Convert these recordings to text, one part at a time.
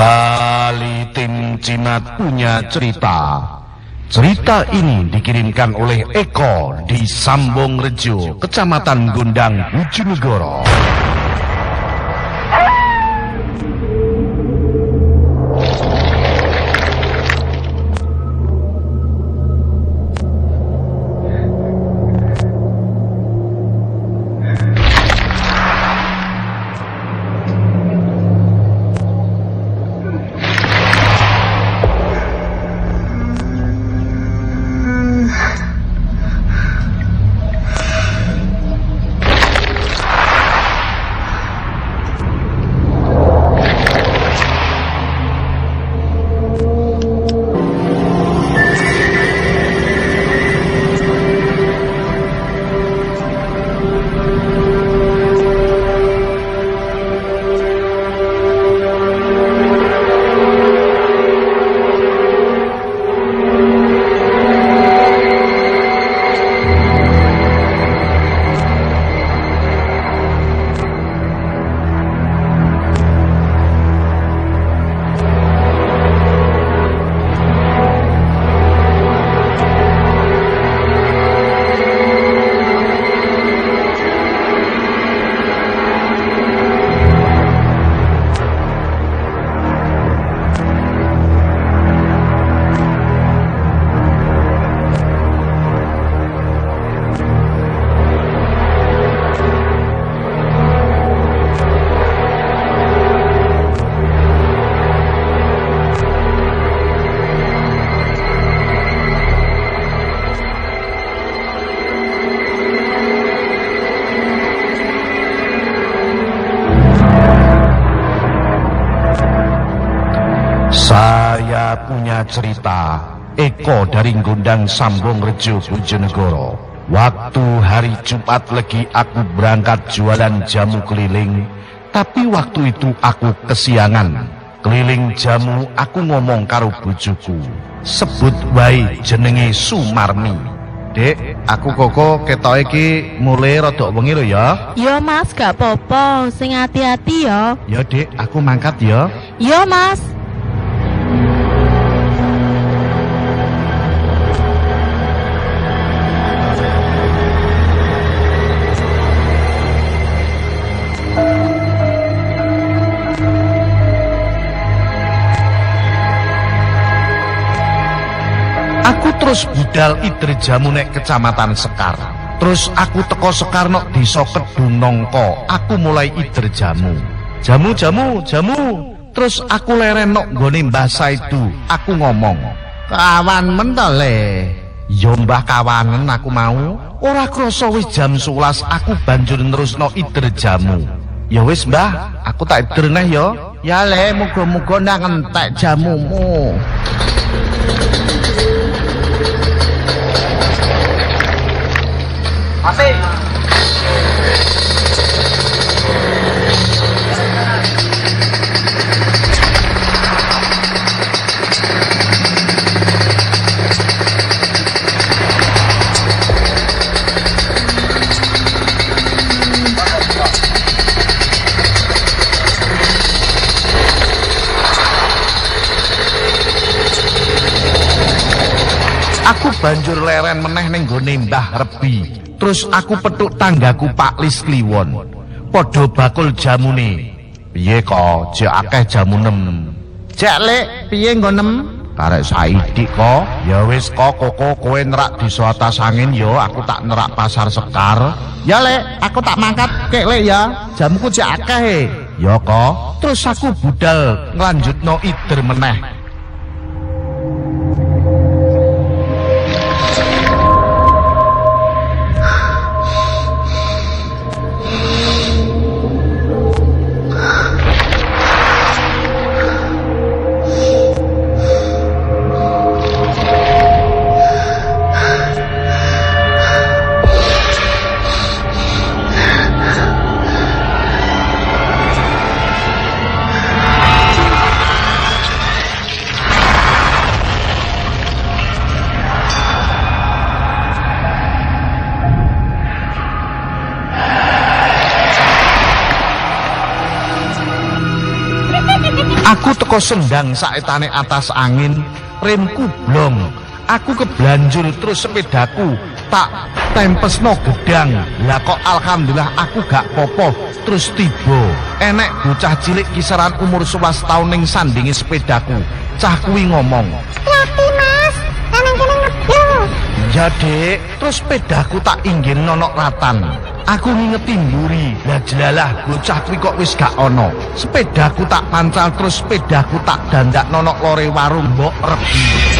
Kembali tim Cinat punya cerita. Cerita ini dikirimkan oleh Eko di Sambong Rejo, Kecamatan Gondang, Bojonegoro. Saya punya cerita Eko dari Gondang Sambong Rejo Bojonegoro Waktu hari Jumat lagi aku berangkat jualan jamu keliling Tapi waktu itu aku kesiangan Keliling jamu aku ngomong karo bojoku Sebut wae jenenge Sumarni Dek, aku koko ketok iki mulai rodok wengi lho ya. Yo mas, gak popo, sing hati-hati ya. Ya Dek, aku mangkat ya. Yo mas. Terus budal ider jamu nek kecamatan Sekar. Terus aku teko Sekar nok desa Kedung Nongko. Aku mulai ider jamu. Jamu, jamu, jamu. Terus aku leren nok nggone Mbah Saidu. Aku ngomong, "Kawan mentole." Ya mbah kawanen aku mau. Ora krasa wis jam 11 aku banjur nerusno ider jamu. Ya wis mbah, aku tak ider neh ya. Ya le, muga-muga nang entek jamumu. Aku banjur leren meneh ning gone Mbah Rebi. Terus aku petuk tanggaku Pak Lis Kliwon. Padha bakul jamune. Piye kok jek akeh jamu nem? Jek lek piye nggo nem? Karek saidik kok. Ya wis kok koko kowe nerak desa atas angin ya aku tak nerak pasar Sekar. Ya lek aku tak mangkat kek lek ya. Jamuku jek akeh. Ya kok. Terus aku budal nglanjutno ider meneh. Sendang saetane atas angin, remku blong. Aku keblanjur terus sepedaku tak tempesno gedang. Lah kok alhamdulillah aku gak popo. Terus tiba enek bocah cilik kisaran umur 11 tahun ning sandingi sepedaku. Cah kuwi ngomong, Hati mas, neneng kene ngeblong. Ya dek, terus sepedaku tak inggil nonok ratan. Aku ngingeti mburi, lah jelalah bocah kuwi kok wis gak ono. Sepedaku tak pancal terus sepedaku tak dandak nonok lore warung mbok regi.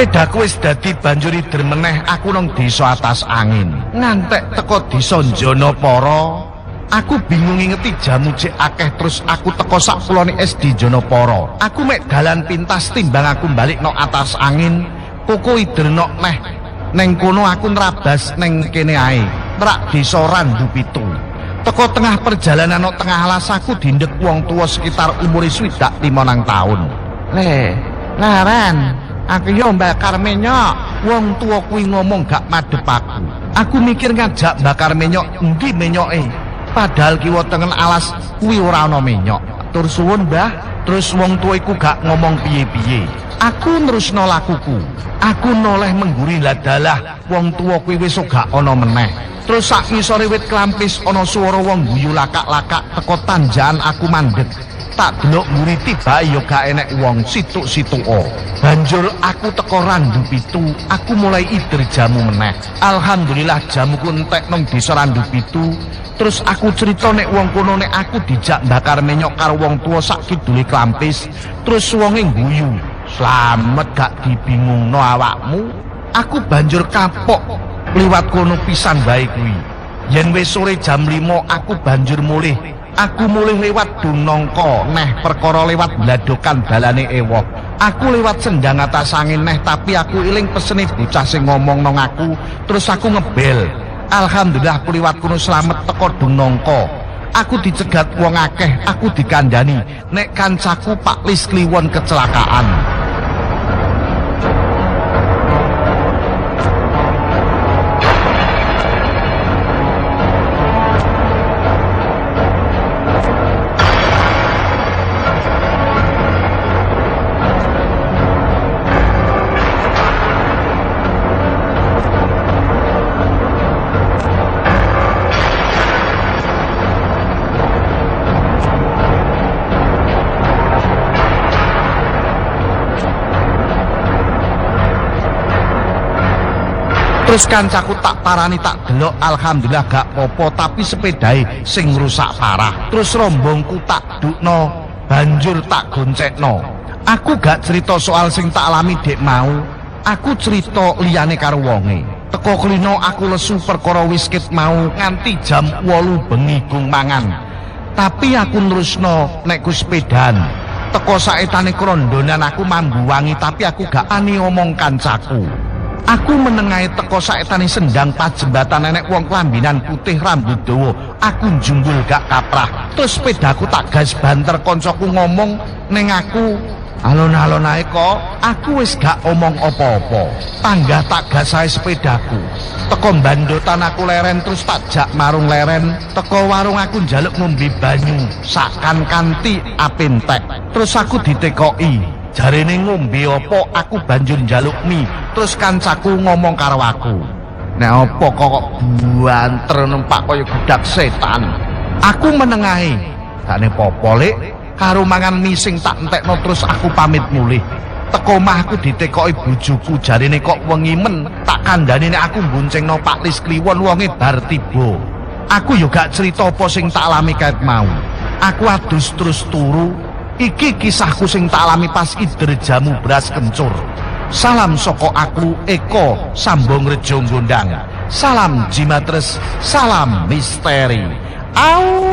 Pedaku wis dadi banjur ider meneh aku nang desa atas angin. Ngantek teko desa Jonoporo. Aku bingung ngingeti jamu cek akeh terus aku teko sak kulone SD Jonoporo. Aku mek dalan pintas timbang aku balik no atas angin. Koko ider nok neh. Neng kono aku nrabas neng kene ae. Merak desa Randu Pitu. Teko tengah perjalanan no tengah alas aku dindek wong tua sekitar umur swidak limonang tahun. Le, laran, aku yo bakar menyok. Wong tua kuwi ngomong gak madhep aku. Aku mikir ngajak bakar menyok, endi menyoke? Padahal kiwa tengen alas kuwi ora ana menyok. Tur suwun, Mbah. Terus wong tua iku gak ngomong piye-piye. Aku nerusno lakuku. Aku noleh mengguri ladalah wong tua kuwi wis gak ana meneh. Terus sak ngisore wit klampis ana swara wong guyu lakak-lakak teko tanjakan aku mandeg. Tak delok muri tiba ya gak enek wong situk-situko. Banjur aku teko randu pitu, aku mulai ider jamu meneh. Alhamdulillah jamuku entek nang desa randu pitu. Terus aku cerita nek wong kono nek aku dijak bakar menyok karo wong tua sak kidule klampis. Terus wonge guyu, "Slamet gak dibingungno awakmu." Aku banjur kapok liwat kono pisan bae kuwi. Yen wis sore jam 5 aku banjur mulih Aku mulih lewat Dunongko, neh perkara lewat bladokan dalane ewoh. Aku lewat sendang atas angin neh, tapi aku iling pesene bocah sing ngomong nang aku, terus aku ngebel. Alhamdulillah aku liwat kuno selamat teko Dunongko. Aku dicegat wong akeh, aku dikandani, nek kancaku Pak Lis Kliwon kecelakaan. Terus kancaku tak parani tak delok alhamdulillah gak popo tapi sepedai sing rusak parah. Terus rombongku tak dukno banjur tak goncekno. Aku gak cerita soal sing tak alami dek mau. Aku cerita liyane karo wonge. Teko klino aku lesu perkara wiskit mau nganti jam 8 bengi gung mangan. Tapi aku nerusno nek ku sepedan. Teko saetane krondonan aku mambu wangi tapi aku gak ani omong kancaku. Aku menengahi teko saetane sendang pajembatan nenek wong kelambinan putih rambut dawa. Aku njunggul gak kaprah. Terus sepedaku tak gas banter koncoku ngomong neng aku. Alon-alon ae kok, aku wis gak omong apa-apa. Panggah tak gas ae sepedaku. Teko bandotan aku leren terus tak jak marung leren. Teko warung aku njaluk ngombe banyu. Sakan kanti apentek. Terus aku ditekoki. Jarene ngombe apa aku banjur njaluk mie. Terus kancaku ngomong karo aku. Nek apa kok buanter numpak kaya budak setan. Aku menengahi. Gane popo lek karo mangan mie sing tak entekno terus aku pamit mulih. Teko omah aku ditekoki bojoku jarene kok wengi men tak kandhani nek aku mboncengno Pak Lis Kliwon wonge bar tiba. Aku yo gak cerita apa sing tak alami kaet mau. Aku adus terus turu Iki kisahku sing tak alami pas ider jamu beras kencur. Salam soko aku Eko Sambung Rejo Gondang. Salam Jimatres, salam misteri. Au!